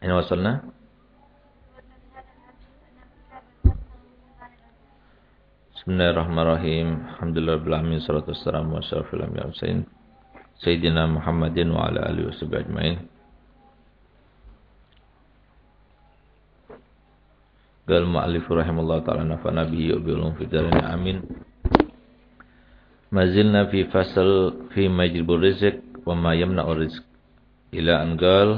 أين وصلنا؟ بسم الله الرحمن الرحيم. الحمد لله رب العالمين صلاة والسلام وشرف الأنبياء والمرسلين سيدنا محمد وعلى آله وصحبه أجمعين. قال المؤلف رحمه الله تعالى نفعنا به وبه في الدارين آمين. ما زلنا في فصل في مجرب الرزق وما يمنع الرزق. إلى أن قال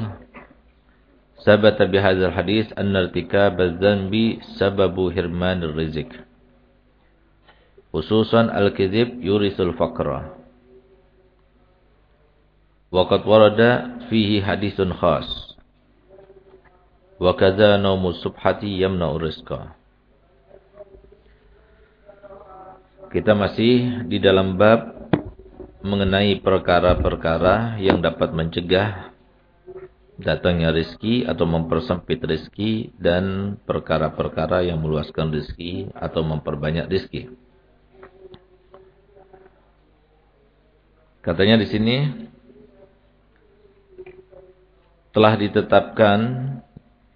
Sabata bihadzal hadis anna irtikab adz-dzanbi sababu hirmanir rizq. Khususan al-kadzib yurisul faqra. Wa qad warada fihi hadisun khas. Wa kadza naumu subhati yamna'u rizqa. Kita masih di dalam bab mengenai perkara-perkara yang dapat mencegah datangnya rizki atau mempersempit rizki dan perkara-perkara yang meluaskan rizki atau memperbanyak rizki. Katanya di sini telah ditetapkan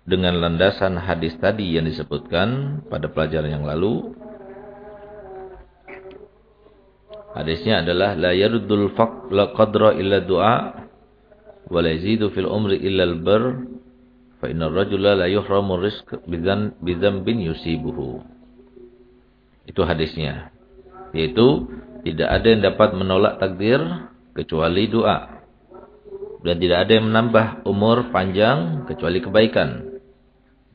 dengan landasan hadis tadi yang disebutkan pada pelajaran yang lalu. Hadisnya adalah la yaruddul faqla qadra illa du'a wala yazidu fil umri illa al bar fa inna rajula la yuhramu rizq bidzan bidzambin yusibuhu. Itu hadisnya. Yaitu tidak ada yang dapat menolak takdir kecuali doa. Dan tidak ada yang menambah umur panjang kecuali kebaikan.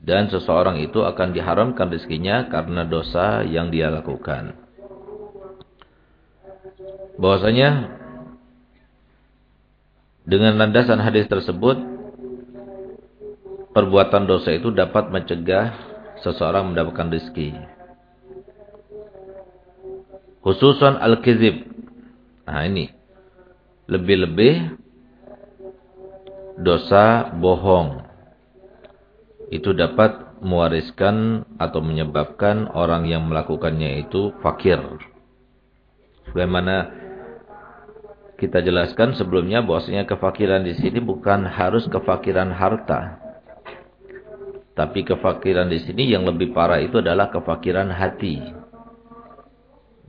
Dan seseorang itu akan diharamkan rezekinya karena dosa yang dia lakukan. Bahwasanya dengan landasan hadis tersebut, perbuatan dosa itu dapat mencegah seseorang mendapatkan rezeki. Khususan al-kizib. Nah ini. Lebih-lebih dosa bohong. Itu dapat mewariskan atau menyebabkan orang yang melakukannya itu fakir. Bagaimana kita jelaskan sebelumnya bahwasanya kefakiran di sini bukan harus kefakiran harta. Tapi kefakiran di sini yang lebih parah itu adalah kefakiran hati.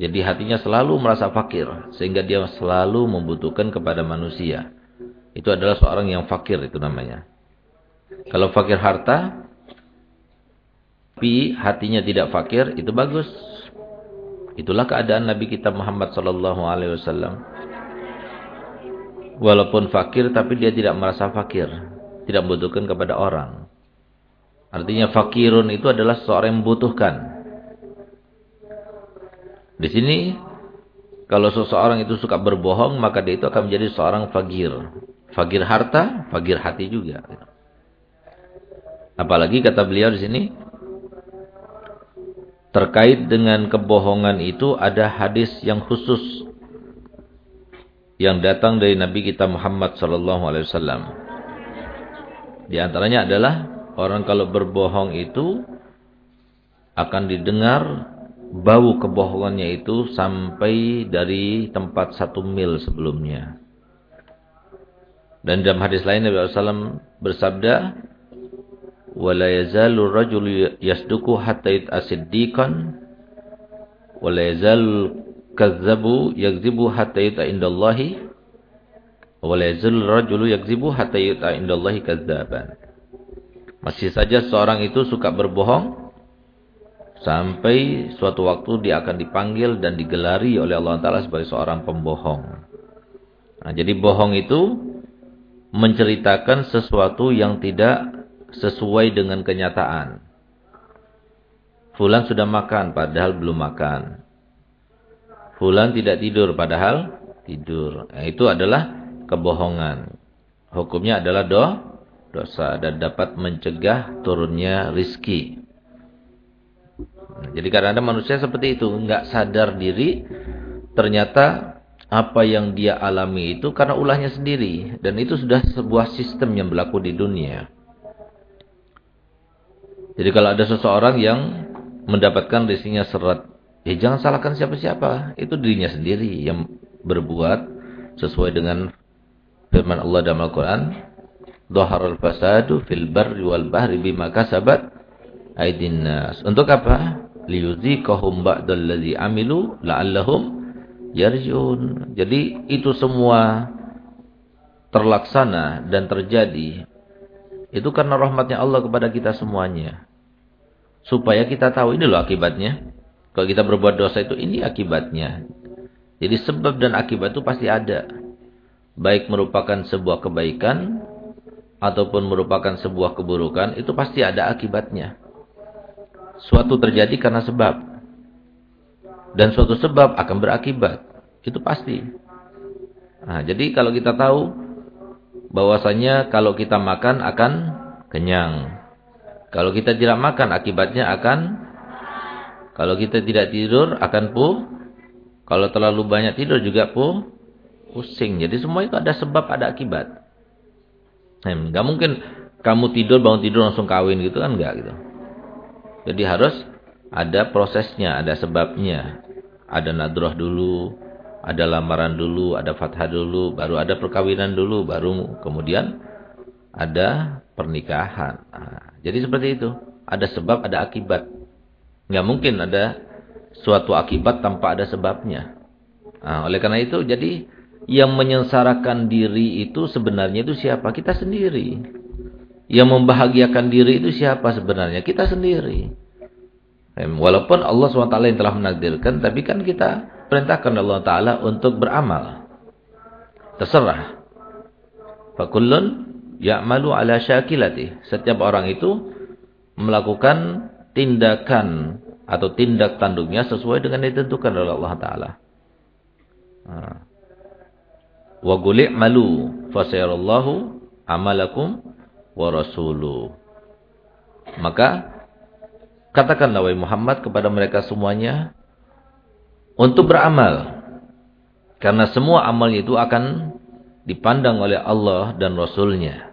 Jadi hatinya selalu merasa fakir sehingga dia selalu membutuhkan kepada manusia. Itu adalah seorang yang fakir itu namanya. Kalau fakir harta tapi hatinya tidak fakir itu bagus. Itulah keadaan Nabi kita Muhammad sallallahu alaihi wasallam walaupun fakir tapi dia tidak merasa fakir, tidak membutuhkan kepada orang. Artinya fakirun itu adalah seorang yang membutuhkan. Di sini kalau seseorang itu suka berbohong maka dia itu akan menjadi seorang fakir. Fakir harta, fakir hati juga. Apalagi kata beliau di sini terkait dengan kebohongan itu ada hadis yang khusus yang datang dari Nabi kita Muhammad sallallahu alaihi wasallam. Di antaranya adalah orang kalau berbohong itu akan didengar bau kebohongannya itu sampai dari tempat satu mil sebelumnya. Dan dalam hadis lain Nabi SAW bersabda, "Wala yazalu rajulu yasduku hatta yatasiddiqan, wala yazal kazzabu yakzibu hatta yuta indallahi wa la yazul rajulu yakzibu hatta yuta indallahi kazzaban. Masih saja seorang itu suka berbohong sampai suatu waktu dia akan dipanggil dan digelari oleh Allah Taala sebagai seorang pembohong. Nah, jadi bohong itu menceritakan sesuatu yang tidak sesuai dengan kenyataan. Fulan sudah makan padahal belum makan. Fulan tidak tidur padahal tidur. Nah, itu adalah kebohongan. Hukumnya adalah do, dosa dan dapat mencegah turunnya rizki. Nah, jadi kadang-kadang manusia seperti itu. Enggak sadar diri. Ternyata apa yang dia alami itu karena ulahnya sendiri. Dan itu sudah sebuah sistem yang berlaku di dunia. Jadi kalau ada seseorang yang mendapatkan rizkinya serat Ya jangan salahkan siapa-siapa. Itu dirinya sendiri yang berbuat sesuai dengan firman Allah dalam Al-Quran. dhaharal fasadu fil barri wal bahri bima kasabat aydin nas. Untuk apa? Liyuziqahum ba'dal ladzi amilu la'allahum yarjiun. Jadi itu semua terlaksana dan terjadi itu karena rahmatnya Allah kepada kita semuanya. Supaya kita tahu ini loh akibatnya. Kalau kita berbuat dosa itu ini akibatnya. Jadi sebab dan akibat itu pasti ada. Baik merupakan sebuah kebaikan ataupun merupakan sebuah keburukan, itu pasti ada akibatnya. Suatu terjadi karena sebab. Dan suatu sebab akan berakibat. Itu pasti. Nah, jadi kalau kita tahu bahwasanya kalau kita makan akan kenyang. Kalau kita tidak makan akibatnya akan kalau kita tidak tidur akan pu. Kalau terlalu banyak tidur juga pu pusing. Jadi semua itu ada sebab, ada akibat. Enggak mungkin kamu tidur bangun tidur langsung kawin gitu kan enggak gitu. Jadi harus ada prosesnya, ada sebabnya. Ada nadroh dulu, ada lamaran dulu, ada fathah dulu, baru ada perkawinan dulu, baru kemudian ada pernikahan. Nah, jadi seperti itu. Ada sebab, ada akibat. Enggak mungkin ada suatu akibat tanpa ada sebabnya. Nah, oleh karena itu, jadi yang menyengsarakan diri itu sebenarnya itu siapa? Kita sendiri. Yang membahagiakan diri itu siapa sebenarnya? Kita sendiri. Walaupun Allah SWT yang telah menakdirkan, tapi kan kita perintahkan Allah Ta'ala untuk beramal. Terserah. Fakullun ya'malu ala syakilati. Setiap orang itu melakukan tindakan atau tindak tanduknya sesuai dengan ditentukan oleh Allah Ta'ala. Wa guli' malu fasayarallahu amalakum wa rasuluh. Maka katakanlah wahai Muhammad kepada mereka semuanya untuk beramal. Karena semua amalnya itu akan dipandang oleh Allah dan Rasulnya.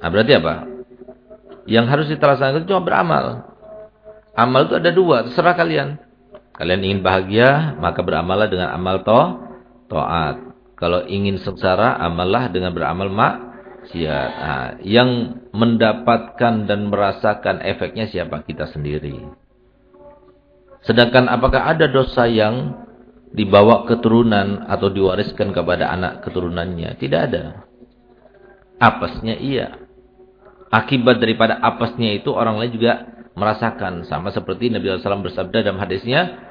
Nah, berarti apa? Yang harus diterasakan itu cuma beramal. Amal itu ada dua, terserah kalian. Kalian ingin bahagia, maka beramallah dengan amal to, to'at. Kalau ingin sengsara, amallah dengan beramal maksiat. Nah, yang mendapatkan dan merasakan efeknya siapa? Kita sendiri. Sedangkan apakah ada dosa yang dibawa keturunan atau diwariskan kepada anak keturunannya? Tidak ada. Apasnya iya. Akibat daripada apasnya itu orang lain juga merasakan. Sama seperti Nabi SAW bersabda dalam hadisnya.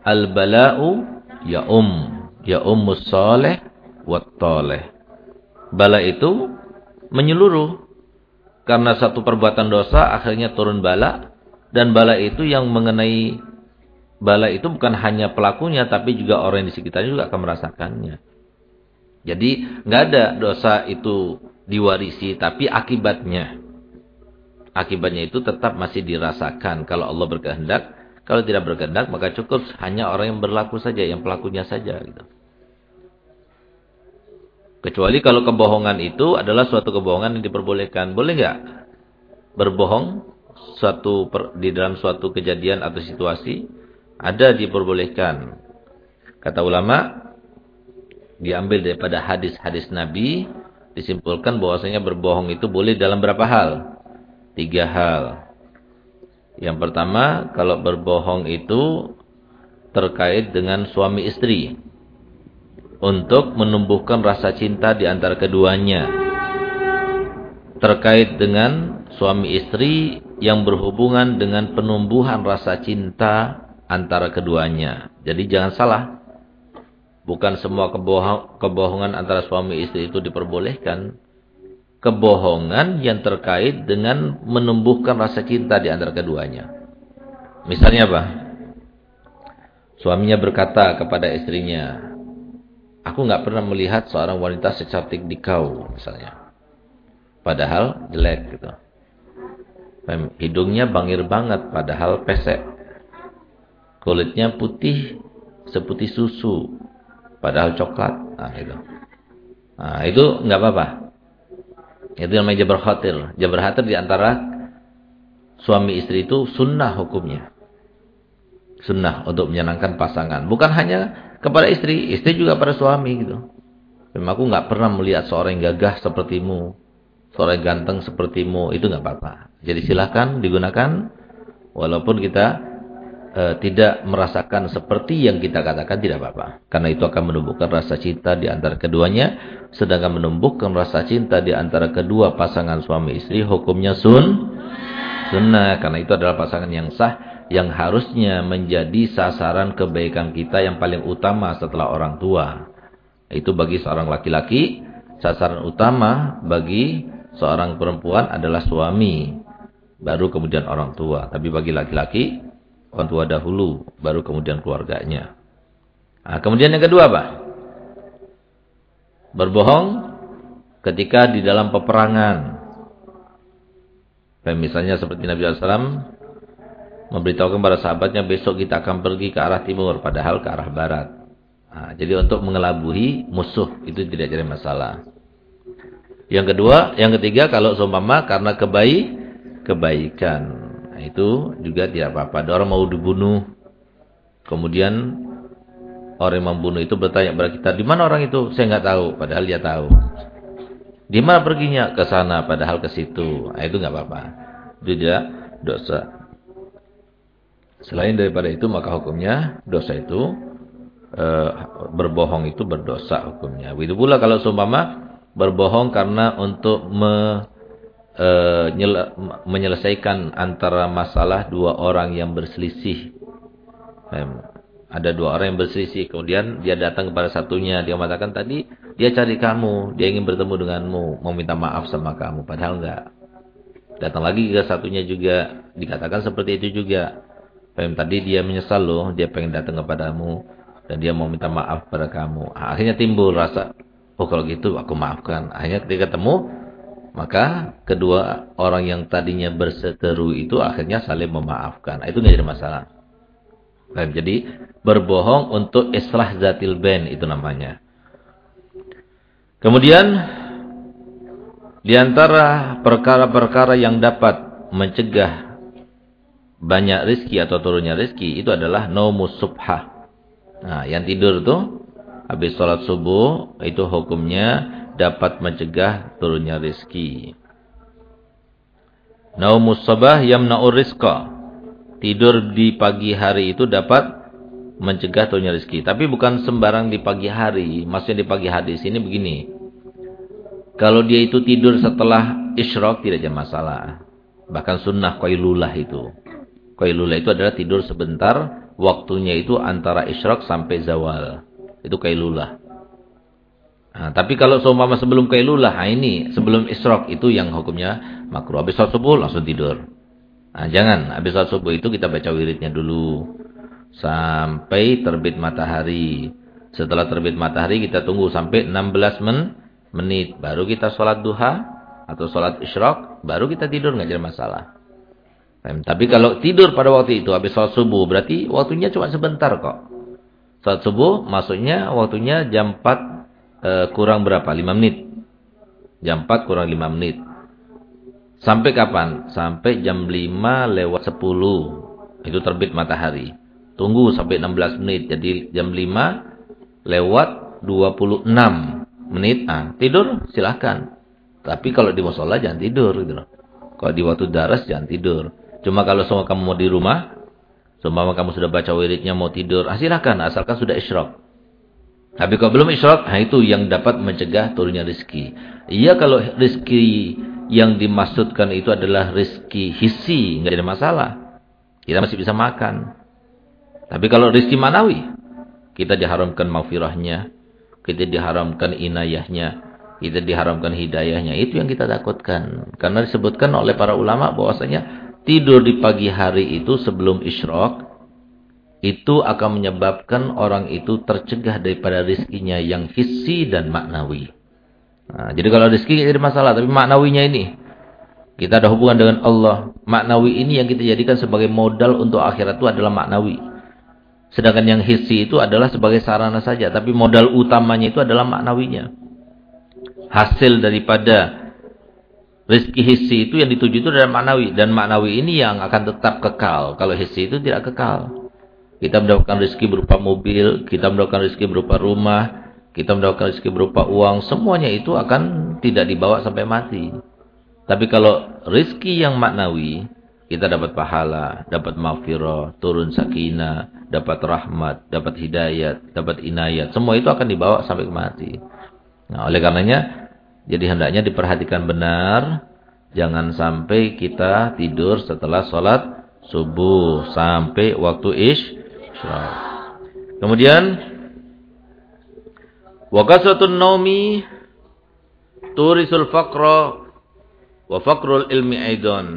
Al-bala'u ya um ya ummus soleh wat. Bala itu menyeluruh. Karena satu perbuatan dosa akhirnya turun bala. Dan bala itu yang mengenai bala itu bukan hanya pelakunya tapi juga orang di sekitarnya juga akan merasakannya. Jadi nggak ada dosa itu diwarisi tapi akibatnya. Akibatnya itu tetap masih dirasakan kalau Allah berkehendak kalau tidak berkehendak maka cukup hanya orang yang berlaku saja, yang pelakunya saja gitu. Kecuali kalau kebohongan itu adalah suatu kebohongan yang diperbolehkan. Boleh nggak berbohong suatu per, di dalam suatu kejadian atau situasi? Ada diperbolehkan. Kata ulama, diambil daripada hadis-hadis Nabi, disimpulkan bahwasanya berbohong itu boleh dalam berapa hal? Tiga hal. Yang pertama, kalau berbohong itu terkait dengan suami istri. Untuk menumbuhkan rasa cinta di antara keduanya. Terkait dengan suami istri yang berhubungan dengan penumbuhan rasa cinta antara keduanya. Jadi jangan salah. Bukan semua kebohongan antara suami istri itu diperbolehkan kebohongan yang terkait dengan menumbuhkan rasa cinta di antara keduanya. Misalnya apa? Suaminya berkata kepada istrinya, Aku nggak pernah melihat seorang wanita secantik di kau, misalnya. Padahal jelek gitu. Hidungnya bangir banget, padahal pesek. Kulitnya putih, seputih susu, padahal coklat. Nah, itu. Nah, itu nggak apa-apa. Itu namanya jabar khatir. Jabar khatir di antara suami istri itu sunnah hukumnya. Sunnah untuk menyenangkan pasangan. Bukan hanya kepada istri, istri juga pada suami gitu. Memang aku nggak pernah melihat seorang yang gagah sepertimu. orang ganteng sepertimu, itu nggak apa-apa. Jadi silahkan digunakan, walaupun kita e, tidak merasakan seperti yang kita katakan tidak apa-apa. Karena itu akan menumbuhkan rasa cinta di antara keduanya, sedangkan menumbuhkan rasa cinta di antara kedua pasangan suami istri, hukumnya sun, sunnah. Karena itu adalah pasangan yang sah, yang harusnya menjadi sasaran kebaikan kita yang paling utama setelah orang tua. Itu bagi seorang laki-laki, sasaran utama bagi seorang perempuan adalah suami, baru kemudian orang tua. Tapi bagi laki-laki, orang tua dahulu, baru kemudian keluarganya. Nah, kemudian yang kedua apa? Berbohong ketika di dalam peperangan. Dan misalnya seperti Nabi SAW memberitahukan kepada sahabatnya besok kita akan pergi ke arah timur, padahal ke arah barat. Nah, jadi untuk mengelabuhi musuh itu tidak jadi masalah. Yang kedua, yang ketiga kalau seumpama karena kebaik kebaikan. Nah, itu juga tidak apa-apa. Ada orang mau dibunuh. Kemudian orang yang membunuh itu bertanya kepada kita, "Di mana orang itu?" Saya nggak tahu, padahal dia tahu. Di mana perginya? Ke sana, padahal ke situ. Nah, itu nggak apa-apa. Itu tidak dosa. Selain daripada itu, maka hukumnya dosa itu e, berbohong itu berdosa hukumnya. Begitu pula kalau seumpama berbohong karena untuk me, e, nyele, menyelesaikan antara masalah dua orang yang berselisih. ada dua orang yang berselisih, kemudian dia datang kepada satunya, dia mengatakan tadi dia cari kamu, dia ingin bertemu denganmu, mau minta maaf sama kamu, padahal enggak. Datang lagi ke satunya juga, dikatakan seperti itu juga. Tadi dia menyesal loh, dia pengen datang kepadamu dan dia mau minta maaf pada kamu. Akhirnya timbul rasa, oh kalau gitu aku maafkan. Akhirnya ketika ketemu, maka kedua orang yang tadinya berseteru itu akhirnya saling memaafkan. Itu nggak jadi masalah. Jadi berbohong untuk islah zatil ben itu namanya. Kemudian di antara perkara-perkara yang dapat mencegah banyak rizki atau turunnya rizki itu adalah naumus subhah. Nah, yang tidur tuh habis sholat subuh itu hukumnya dapat mencegah turunnya rizki. Naumus sabah yamna'ur rizqa. Tidur di pagi hari itu dapat mencegah turunnya rizki. Tapi bukan sembarang di pagi hari. Maksudnya di pagi hari sini begini. Kalau dia itu tidur setelah isyrok tidak ada masalah. Bahkan sunnah qailulah itu. Qailulah itu adalah tidur sebentar waktunya itu antara isyraq sampai zawal. Itu kailulah. Nah, tapi kalau seumpama sebelum kailulah, nah ini sebelum isyraq itu yang hukumnya makruh. Habis sholat subuh langsung tidur. Nah, jangan habis sholat subuh itu kita baca wiridnya dulu sampai terbit matahari. Setelah terbit matahari kita tunggu sampai 16 men menit baru kita sholat duha atau sholat isyraq baru kita tidur nggak jadi masalah. Tapi kalau tidur pada waktu itu habis sholat subuh berarti waktunya cuma sebentar kok. Sholat subuh maksudnya waktunya jam 4 e, eh, kurang berapa? 5 menit. Jam 4 kurang 5 menit. Sampai kapan? Sampai jam 5 lewat 10. Itu terbit matahari. Tunggu sampai 16 menit. Jadi jam 5 lewat 26 menit. Ah, tidur silahkan. Tapi kalau di musola jangan tidur gitu loh. Kalau di waktu daras jangan tidur. Cuma kalau semua kamu mau di rumah, semua kamu sudah baca wiridnya mau tidur, ah, silakan asalkan sudah isyraq. Tapi kalau belum isyraq, nah itu yang dapat mencegah turunnya rizki. Iya kalau rizki yang dimaksudkan itu adalah rizki hisi, nggak ada masalah. Kita masih bisa makan. Tapi kalau rizki manawi, kita diharamkan maufirahnya, kita diharamkan inayahnya, kita diharamkan hidayahnya. Itu yang kita takutkan. Karena disebutkan oleh para ulama bahwasanya tidur di pagi hari itu sebelum isyrok itu akan menyebabkan orang itu tercegah daripada rizkinya yang hissi dan maknawi. Nah, jadi kalau rizki ada masalah, tapi maknawinya ini. Kita ada hubungan dengan Allah. Maknawi ini yang kita jadikan sebagai modal untuk akhirat itu adalah maknawi. Sedangkan yang hissi itu adalah sebagai sarana saja. Tapi modal utamanya itu adalah maknawinya. Hasil daripada Rizki hissi itu yang dituju itu adalah maknawi. Dan maknawi ini yang akan tetap kekal. Kalau hissi itu tidak kekal. Kita mendapatkan rizki berupa mobil. Kita mendapatkan rizki berupa rumah. Kita mendapatkan rizki berupa uang. Semuanya itu akan tidak dibawa sampai mati. Tapi kalau rizki yang maknawi, kita dapat pahala, dapat maghfirah, turun sakinah, dapat rahmat, dapat hidayat, dapat inayat. Semua itu akan dibawa sampai mati. Nah, oleh karenanya, jadi hendaknya diperhatikan benar. Jangan sampai kita tidur setelah sholat subuh sampai waktu ish. Kemudian, wakasatun naumi turisul faqra wa faqrul ilmi aidon.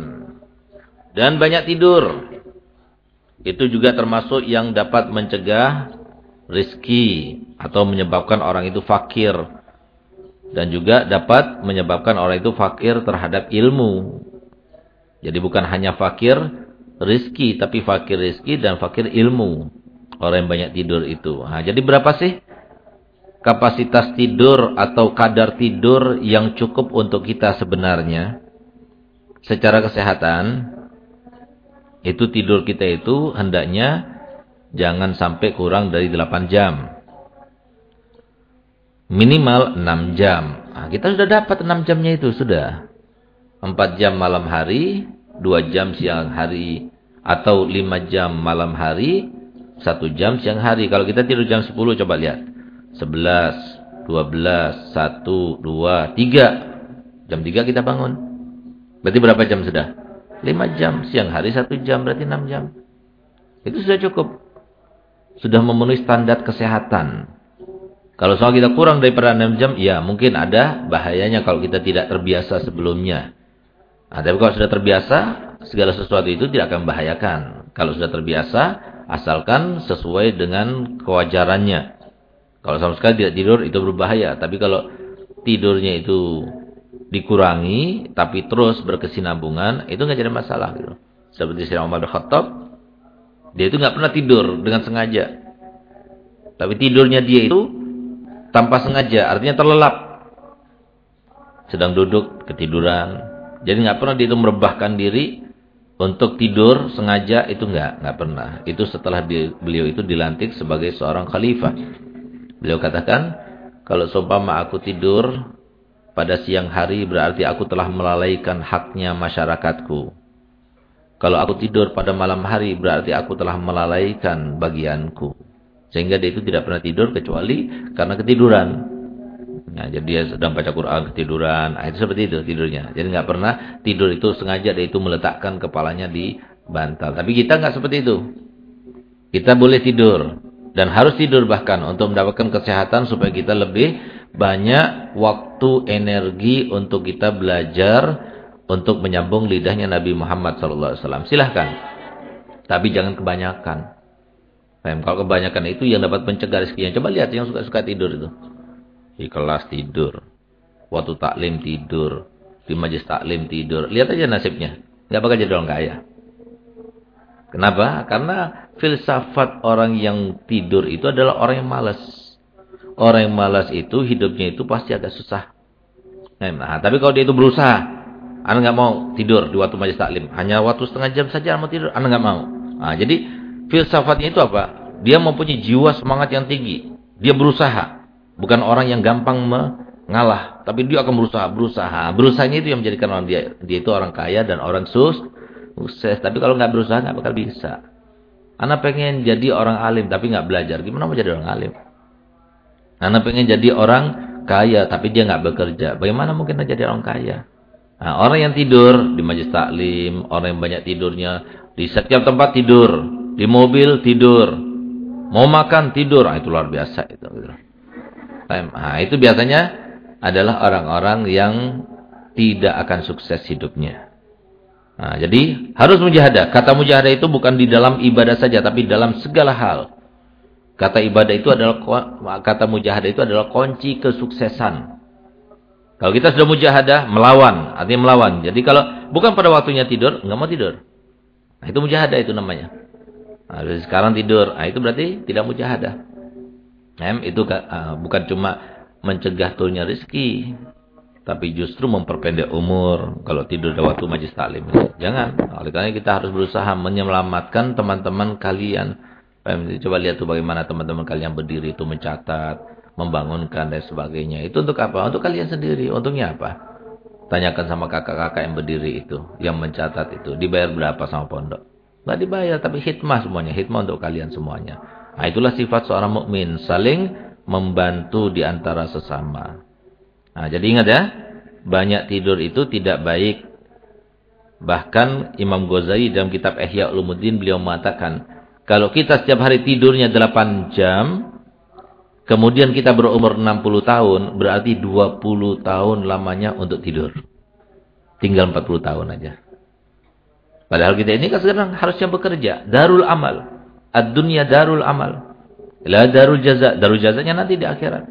Dan banyak tidur. Itu juga termasuk yang dapat mencegah rizki atau menyebabkan orang itu fakir. Dan juga dapat menyebabkan orang itu fakir terhadap ilmu. Jadi bukan hanya fakir rizki, tapi fakir rizki dan fakir ilmu. Orang yang banyak tidur itu. Nah, jadi berapa sih kapasitas tidur atau kadar tidur yang cukup untuk kita sebenarnya? secara kesehatan itu tidur kita itu hendaknya jangan sampai kurang dari 8 jam. Minimal 6 jam. Nah, kita sudah dapat 6 jamnya itu sudah. 4 jam malam hari, 2 jam siang hari atau 5 jam malam hari, 1 jam siang hari. Kalau kita tidur jam 10 coba lihat. 11, 12, 1, 2, 3. Jam 3 kita bangun. Berarti berapa jam sudah? 5 jam. Siang hari 1 jam, berarti 6 jam. Itu sudah cukup. Sudah memenuhi standar kesehatan. Kalau soal kita kurang daripada 6 jam, ya mungkin ada bahayanya kalau kita tidak terbiasa sebelumnya. Nah, tapi kalau sudah terbiasa, segala sesuatu itu tidak akan membahayakan. Kalau sudah terbiasa, asalkan sesuai dengan kewajarannya. Kalau sama sekali tidak tidur, itu berbahaya. Tapi kalau tidurnya itu dikurangi tapi terus berkesinambungan itu nggak jadi masalah gitu. Seperti Sayyidina Umar Khattab dia itu nggak pernah tidur dengan sengaja. Tapi tidurnya dia itu tanpa sengaja, artinya terlelap. Sedang duduk ketiduran. Jadi nggak pernah dia itu merebahkan diri untuk tidur sengaja itu nggak nggak pernah. Itu setelah beliau itu dilantik sebagai seorang khalifah. Beliau katakan, kalau seumpama aku tidur pada siang hari berarti aku telah melalaikan haknya masyarakatku. Kalau aku tidur pada malam hari berarti aku telah melalaikan bagianku. Sehingga dia itu tidak pernah tidur kecuali karena ketiduran. Nah, jadi dia sedang baca Quran ketiduran. Nah, itu seperti itu tidurnya. Jadi nggak pernah tidur itu sengaja dia itu meletakkan kepalanya di bantal. Tapi kita nggak seperti itu. Kita boleh tidur dan harus tidur bahkan untuk mendapatkan kesehatan supaya kita lebih banyak waktu, energi untuk kita belajar untuk menyambung lidahnya Nabi Muhammad SAW. Silahkan. Tapi jangan kebanyakan. Kalau kebanyakan itu yang dapat mencegah rezekinya. Coba lihat yang suka-suka tidur itu. Di kelas tidur. Waktu taklim tidur. Di majlis taklim tidur. Lihat aja nasibnya. Gak bakal jadi orang kaya. Kenapa? Karena filsafat orang yang tidur itu adalah orang yang malas. Orang yang malas itu hidupnya itu pasti agak susah. Nah, tapi kalau dia itu berusaha, anda nggak mau tidur di waktu majlis taklim, hanya waktu setengah jam saja mau tidur, anda nggak mau. Nah, jadi filsafatnya itu apa? Dia mempunyai jiwa semangat yang tinggi. Dia berusaha, bukan orang yang gampang mengalah, tapi dia akan berusaha, berusaha. Berusahanya itu yang menjadikan orang dia dia itu orang kaya dan orang sus sukses. Tapi kalau nggak berusaha nggak bakal bisa. Anak pengen jadi orang alim tapi nggak belajar, gimana mau jadi orang alim? Karena pengen jadi orang kaya tapi dia nggak bekerja. Bagaimana mungkin jadi orang kaya? Nah, orang yang tidur di majlis taklim, orang yang banyak tidurnya di setiap tempat tidur, di mobil tidur, mau makan tidur, nah, itu luar biasa itu. Nah, itu biasanya adalah orang-orang yang tidak akan sukses hidupnya. Nah, jadi harus mujahadah. Kata mujahadah itu bukan di dalam ibadah saja, tapi dalam segala hal. Kata ibadah itu adalah kata mujahadah itu adalah kunci kesuksesan. Kalau kita sudah mujahadah, melawan, artinya melawan. Jadi kalau bukan pada waktunya tidur, nggak mau tidur. Nah, itu mujahadah itu namanya. Nah, sekarang tidur, nah, itu berarti tidak mujahadah. Itu uh, bukan cuma mencegah turunnya rezeki, tapi justru memperpendek umur kalau tidur di waktu majlis taklim. Jangan. Oleh karena kita harus berusaha menyelamatkan teman-teman kalian Coba lihat tuh bagaimana teman-teman kalian berdiri itu mencatat, membangunkan dan sebagainya. Itu untuk apa? Untuk kalian sendiri. Untungnya apa? Tanyakan sama kakak-kakak yang berdiri itu, yang mencatat itu, dibayar berapa sama pondok? Enggak dibayar, tapi hikmah semuanya, hikmah untuk kalian semuanya. Nah, itulah sifat seorang mukmin, saling membantu di antara sesama. Nah, jadi ingat ya, banyak tidur itu tidak baik. Bahkan Imam Ghazali dalam kitab Ihya Ulumuddin beliau mengatakan, kalau kita setiap hari tidurnya 8 jam, Kemudian kita berumur 60 tahun, berarti 20 tahun lamanya untuk tidur. Tinggal 40 tahun aja. Padahal kita ini kan sekarang harusnya bekerja. Darul amal. Ad-dunya darul amal. La darul jaza. Darul jazanya nanti di akhirat.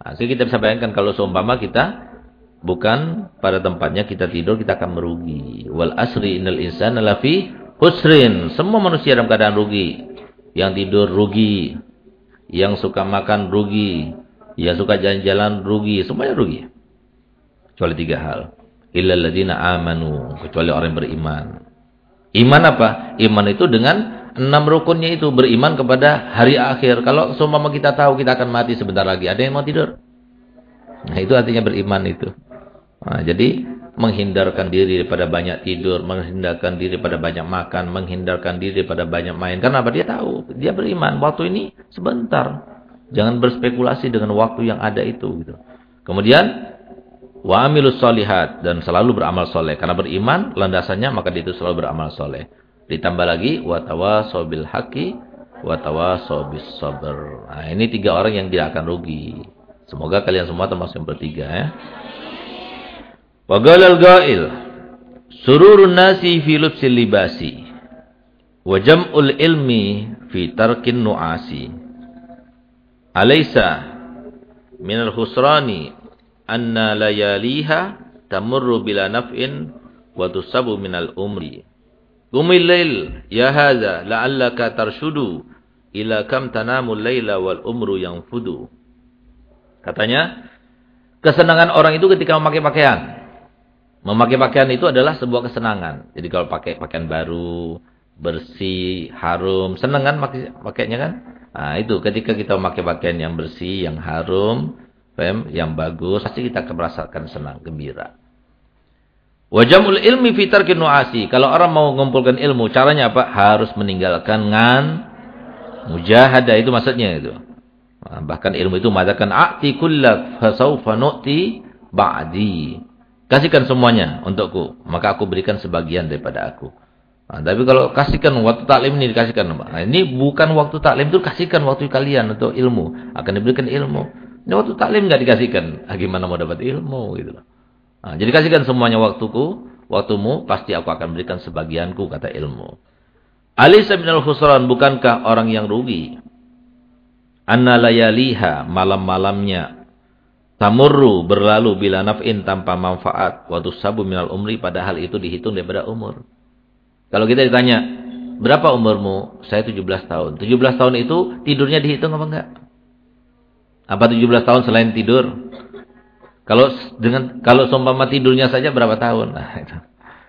Nah, kita bisa bayangkan kalau seumpama kita bukan pada tempatnya kita tidur, kita akan merugi. Wal asri innal insana lafi husrin. Semua manusia dalam keadaan rugi. Yang tidur rugi, yang suka makan rugi, yang suka jalan-jalan rugi, semuanya rugi. Kecuali tiga hal. Illal ladina amanu, kecuali orang yang beriman. Iman apa? Iman itu dengan enam rukunnya itu beriman kepada hari akhir. Kalau semua kita tahu kita akan mati sebentar lagi, ada yang mau tidur? Nah, itu artinya beriman itu. Nah, jadi menghindarkan diri daripada banyak tidur, menghindarkan diri daripada banyak makan, menghindarkan diri daripada banyak main. Karena apa? Dia tahu, dia beriman. Waktu ini sebentar. Jangan berspekulasi dengan waktu yang ada itu. Gitu. Kemudian, wa amilus solihat. Dan selalu beramal soleh. Karena beriman, landasannya maka dia itu selalu beramal soleh. Ditambah lagi, wa tawasobil haki, wa tawasobis sober. Nah, ini tiga orang yang tidak akan rugi. Semoga kalian semua termasuk yang bertiga ya. Wa galal gail sururun nasi fi lubsil libasi wa jam'ul ilmi fi tarkin nu'asi min al-khusrani anna layaliha tamurru bila naf'in wa tusabu min al-umri Qumil lail ya hadha la'allaka tarshudu ila kam tanamul laila wal umru yang fudu Katanya kesenangan orang itu ketika memakai pakaian Memakai pakaian itu adalah sebuah kesenangan. Jadi kalau pakai pakaian baru, bersih, harum, senang kan pakai pakainya kan? Nah, itu ketika kita memakai pakaian yang bersih, yang harum, yang bagus, pasti kita akan merasakan senang, gembira. Wajamul ilmi fitar kinuasi. Kalau orang mau mengumpulkan ilmu, caranya apa? Harus meninggalkan ngan mujahadah itu maksudnya itu. Nah, bahkan ilmu itu mengatakan a'ti kullak fasaufa nu'ti ba'di. Kasihkan semuanya untukku, maka aku berikan sebagian daripada aku. Nah, tapi kalau kasihkan waktu taklim ini dikasihkan. Nah, ini bukan waktu taklim itu kasihkan waktu kalian untuk ilmu. Akan diberikan ilmu. Ini waktu taklim nggak dikasihkan. Ah, gimana mau dapat ilmu gitu loh. Nah, jadi kasihkan semuanya waktuku, waktumu pasti aku akan berikan sebagianku kata ilmu. Alisa minal khusran bukankah orang yang rugi? Anna layaliha malam-malamnya Tamurru berlalu bila naf'in tanpa manfaat. Waktu sabu minal umri padahal itu dihitung daripada umur. Kalau kita ditanya, berapa umurmu? Saya 17 tahun. 17 tahun itu tidurnya dihitung apa enggak? Apa 17 tahun selain tidur? Kalau dengan kalau seumpama tidurnya saja berapa tahun? Nah, itu.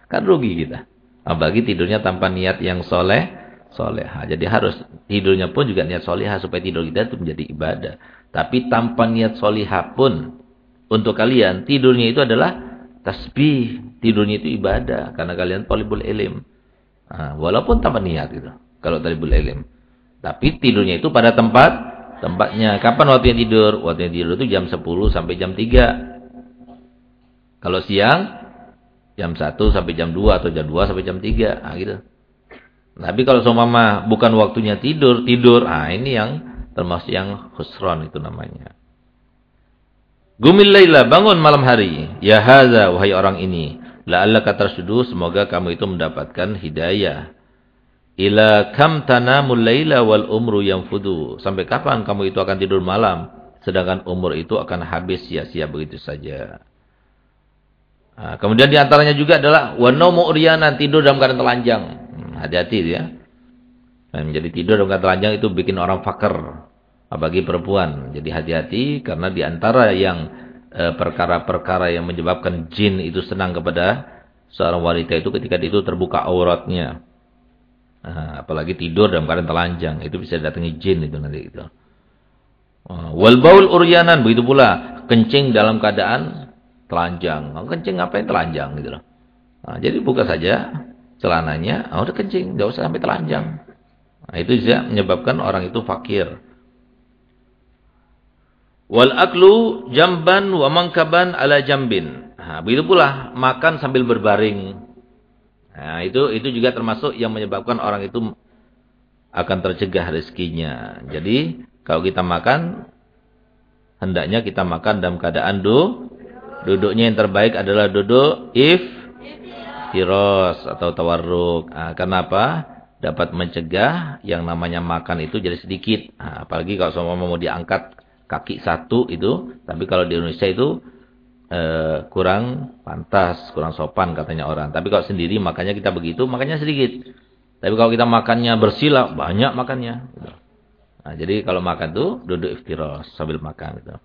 Kan rugi kita. Apalagi tidurnya tanpa niat yang soleh, soleha. Jadi harus tidurnya pun juga niat soleha supaya tidur kita itu menjadi ibadah. Tapi tanpa niat solihah pun untuk kalian tidurnya itu adalah tasbih. Tidurnya itu ibadah karena kalian talibul ilim. Nah, walaupun tanpa niat gitu. Kalau talibul ilim. Tapi tidurnya itu pada tempat tempatnya. Kapan waktunya tidur? Waktunya tidur itu jam 10 sampai jam 3. Kalau siang jam 1 sampai jam 2 atau jam 2 sampai jam 3. Nah, gitu. Tapi kalau seumpama bukan waktunya tidur, tidur, ah ini yang Termasuk yang khusron itu namanya. Gumil layla, bangun malam hari. Ya haza, wahai orang ini. La'allaka tarshudu, semoga kamu itu mendapatkan hidayah. Ila kam tanamul layla wal umru yang fudu. Sampai kapan kamu itu akan tidur malam? Sedangkan umur itu akan habis sia-sia begitu saja. Nah, kemudian di antaranya juga adalah wanomu uriyanan, tidur dalam keadaan telanjang. Hmm, hati-hati ya. Dan menjadi tidur dalam keadaan telanjang itu bikin orang fakir bagi perempuan. Jadi hati-hati karena di antara yang e, perkara-perkara yang menyebabkan jin itu senang kepada seorang wanita itu ketika itu terbuka auratnya. Nah, apalagi tidur dalam keadaan telanjang, itu bisa datangi jin itu nanti itu. Wal baul uryanan begitu pula kencing dalam keadaan telanjang. Kencing ngapain telanjang gitu loh. Nah, jadi buka saja celananya, oh, udah kencing, enggak usah sampai telanjang. Nah, itu bisa menyebabkan orang itu fakir. Wal aklu jamban wa mangkaban ala jambin. Nah, begitu pula makan sambil berbaring. Nah, itu itu juga termasuk yang menyebabkan orang itu akan tercegah rezekinya. Jadi, kalau kita makan hendaknya kita makan dalam keadaan du duduknya yang terbaik adalah duduk if tiros atau tawarruk. Nah, kenapa? Dapat mencegah yang namanya makan itu jadi sedikit. Nah, apalagi kalau semua mau diangkat kaki satu itu, tapi kalau di Indonesia itu eh, kurang pantas, kurang sopan katanya orang. Tapi kalau sendiri makanya kita begitu, makanya sedikit. Tapi kalau kita makannya bersila, banyak makannya. Gitu. Nah, jadi kalau makan tuh duduk iftiros sambil makan. Gitu.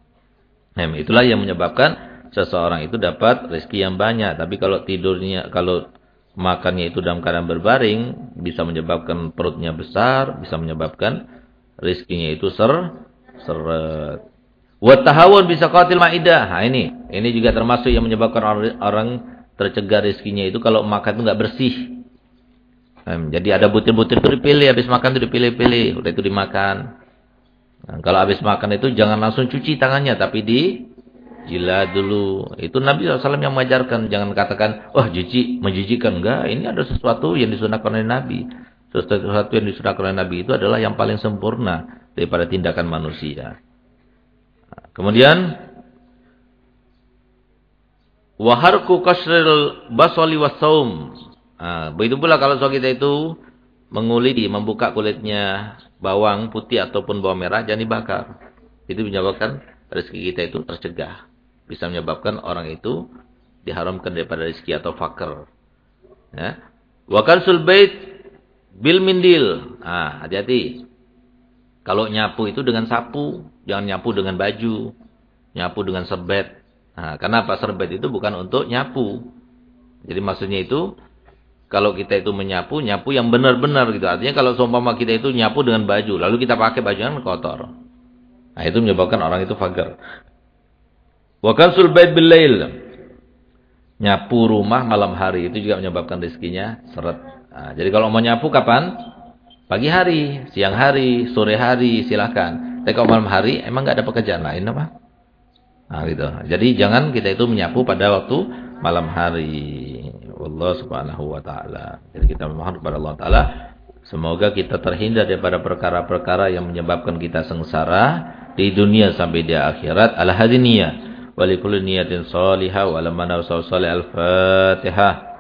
Nah, itulah yang menyebabkan seseorang itu dapat rezeki yang banyak. Tapi kalau tidurnya, kalau makannya itu dalam keadaan berbaring, bisa menyebabkan perutnya besar, bisa menyebabkan rezekinya itu ser seret. Watahawun bisa qatil ma'idah. Nah ini, ini juga termasuk yang menyebabkan orang, tercegah rezekinya itu kalau makan itu nggak bersih. Jadi ada butir-butir itu dipilih, habis makan itu dipilih-pilih, udah itu dimakan. Nah, kalau habis makan itu jangan langsung cuci tangannya, tapi di Jila dulu. Itu Nabi SAW yang mengajarkan. Jangan katakan, wah jijik, menjijikkan. Enggak, ini ada sesuatu yang disunahkan oleh Nabi. Sesuatu yang disunahkan oleh Nabi itu adalah yang paling sempurna daripada tindakan manusia. Kemudian, waharku kasril basoli wasaum. Begitu pula kalau soal kita itu menguliti, membuka kulitnya bawang putih ataupun bawang merah, jangan dibakar. Itu menyebabkan rezeki kita itu tercegah bisa menyebabkan orang itu diharamkan daripada rezeki atau fakir. Ya. Wa kansul bait bil mindil. Ah, hati-hati. Kalau nyapu itu dengan sapu, jangan nyapu dengan baju, nyapu dengan serbet. Nah, kenapa serbet itu bukan untuk nyapu? Jadi maksudnya itu kalau kita itu menyapu, nyapu yang benar-benar gitu. Artinya kalau seumpama kita itu nyapu dengan baju, lalu kita pakai baju yang kotor. Nah, itu menyebabkan orang itu fakir. Wa kansul bait. Nyapu rumah malam hari itu juga menyebabkan rezekinya seret. Nah, jadi kalau mau nyapu kapan? Pagi hari, siang hari, sore hari silahkan. Tapi kalau malam hari emang nggak ada pekerjaan lain apa? Nah, gitu. Jadi jangan kita itu menyapu pada waktu malam hari. Allah Subhanahu wa taala. Jadi kita memohon kepada Allah taala semoga kita terhindar daripada perkara-perkara yang menyebabkan kita sengsara di dunia sampai di akhirat. Al-hadiniyah wa niyatin salihah salih al-fatihah.